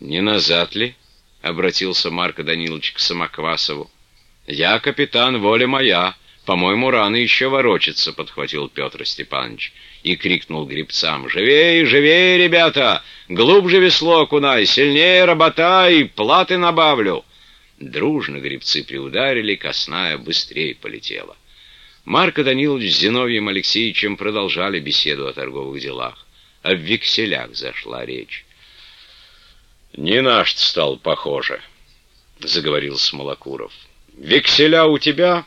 «Не назад ли?» — обратился Марко Данилович к Самоквасову. «Я капитан, воля моя. По-моему, рано еще ворочаться», — подхватил Петр Степанович и крикнул гребцам. «Живей, живей, ребята! Глубже весло окунай, сильнее работай, платы набавлю!» Дружно гребцы приударили, косная быстрее полетела. Марко Данилович с Зиновием Алексеевичем продолжали беседу о торговых делах. О векселях зашла речь. «Не наш стал похоже», — заговорил Смолокуров. «Векселя у тебя,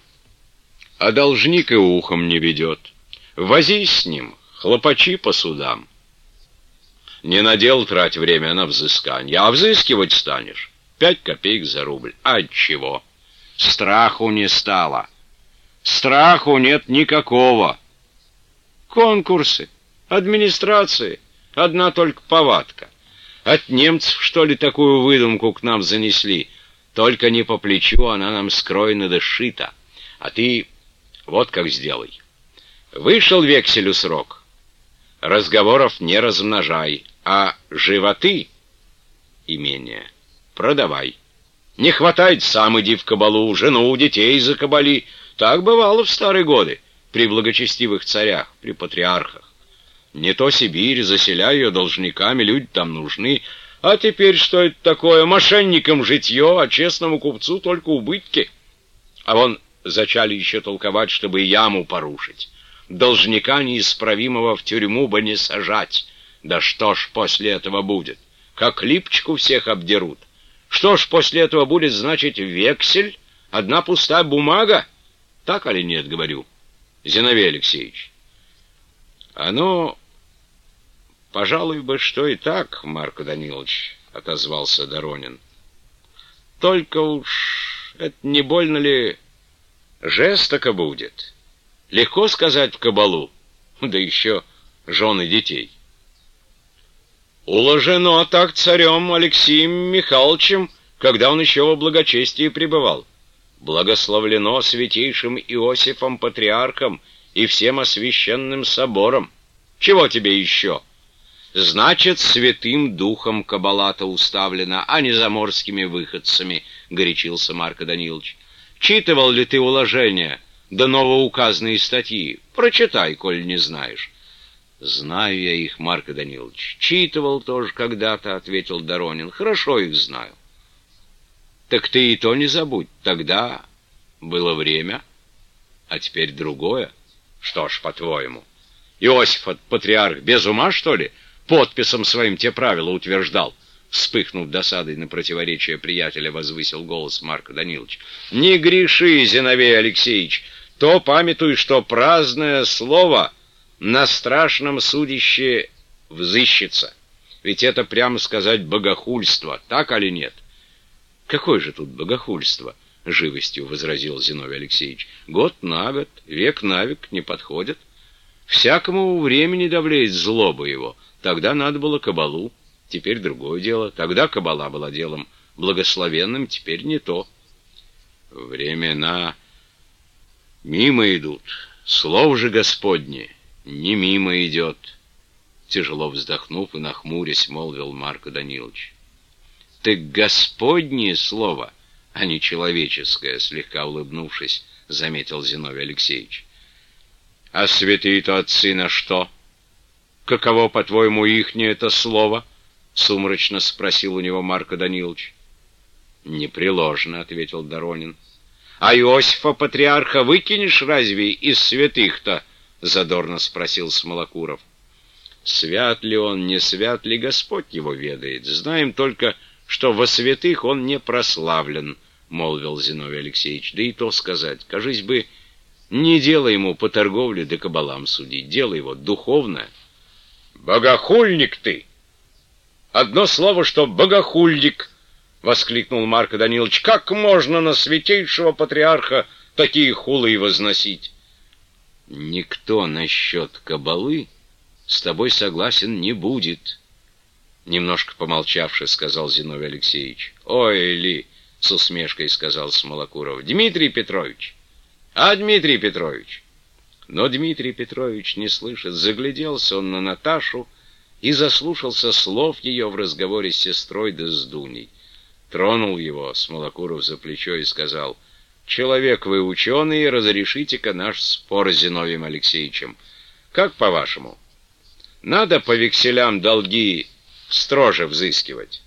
а должник и ухом не ведет. Возись с ним, хлопачи по судам. Не надел трать время на взыскание, а взыскивать станешь. Пять копеек за рубль. Отчего? Страху не стало. Страху нет никакого. Конкурсы, администрации, одна только повадка. От немцев, что ли, такую выдумку к нам занесли? Только не по плечу, она нам скроена да шита. А ты вот как сделай. Вышел векселю срок. Разговоров не размножай, а животы имения продавай. Не хватает, сам иди в кабалу, жену, детей за кабали. Так бывало в старые годы, при благочестивых царях, при патриархах. Не то Сибирь, заселяй ее должниками, люди там нужны. А теперь что это такое? Мошенникам житье, а честному купцу только убытки. А вон зачали еще толковать, чтобы яму порушить. Должника неисправимого в тюрьму бы не сажать. Да что ж после этого будет? Как липчку всех обдерут. Что ж после этого будет значить вексель? Одна пустая бумага? Так или нет, говорю, Зиновей Алексеевич? Оно, пожалуй бы, что и так, Марко Данилович, отозвался Доронин. Только уж это не больно ли жестоко будет? Легко сказать в кабалу, да еще жены детей. Уложено так царем Алексеем Михайловичем, когда он еще во благочестии пребывал. Благословлено святейшим Иосифом Патриархом и всем освященным собором. Чего тебе еще? Значит, святым духом кабалата уставлена, а не заморскими выходцами, — горячился Марко Данилович. Читывал ли ты уложения, да новоуказанные статьи? Прочитай, коль не знаешь. Знаю я их, Марко Данилович. Читывал тоже когда-то, ответил Доронин. Хорошо их знаю. Так ты и то не забудь. Тогда было время, а теперь другое. Что ж, по-твоему, Иосиф, патриарх, без ума, что ли, подписом своим те правила утверждал? Вспыхнув досадой на противоречие приятеля, возвысил голос Марка Данилович. «Не греши, Зиновей Алексеевич, то памятуй, что праздное слово — на страшном судище взыщется. Ведь это, прямо сказать, богохульство, так или нет? Какое же тут богохульство? Живостью возразил Зиновий Алексеевич. Год на год, век на век не подходит. Всякому времени давлеет злоба его. Тогда надо было кабалу, теперь другое дело. Тогда кабала была делом благословенным, теперь не то. Времена мимо идут, слов же Господне не мимо идет. Тяжело вздохнув и нахмурясь, молвил Марко Данилович. Так Господнее слово, а не человеческое, слегка улыбнувшись, заметил Зиновий Алексеевич. А святые-то отцы на что? Каково, по-твоему, ихнее это слово? Сумрачно спросил у него Марко Данилович. Непреложно, ответил Доронин. А Иосифа патриарха выкинешь разве из святых-то? — задорно спросил Смолокуров. «Свят ли он, не свят ли, Господь его ведает. Знаем только, что во святых он не прославлен», — молвил Зиновий Алексеевич. «Да и то сказать, кажись бы, не дело ему по торговле да кабалам судить, дело его духовное». «Богохульник ты!» «Одно слово, что богохульник!» — воскликнул Марко Данилович. «Как можно на святейшего патриарха такие хулы возносить?» никто насчет кабалы с тобой согласен не будет. Немножко помолчавши, сказал Зиновий Алексеевич. Ой, ли, с усмешкой сказал Смолокуров. Дмитрий Петрович. А, Дмитрий Петрович. Но Дмитрий Петрович не слышит. Загляделся он на Наташу и заслушался слов ее в разговоре с сестрой да с Дуней. Тронул его Смолокуров за плечо и сказал, «Человек вы ученый, разрешите-ка наш спор с Зиновием Алексеевичем. Как по-вашему? Надо по векселям долги строже взыскивать?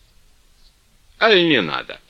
Аль не надо?»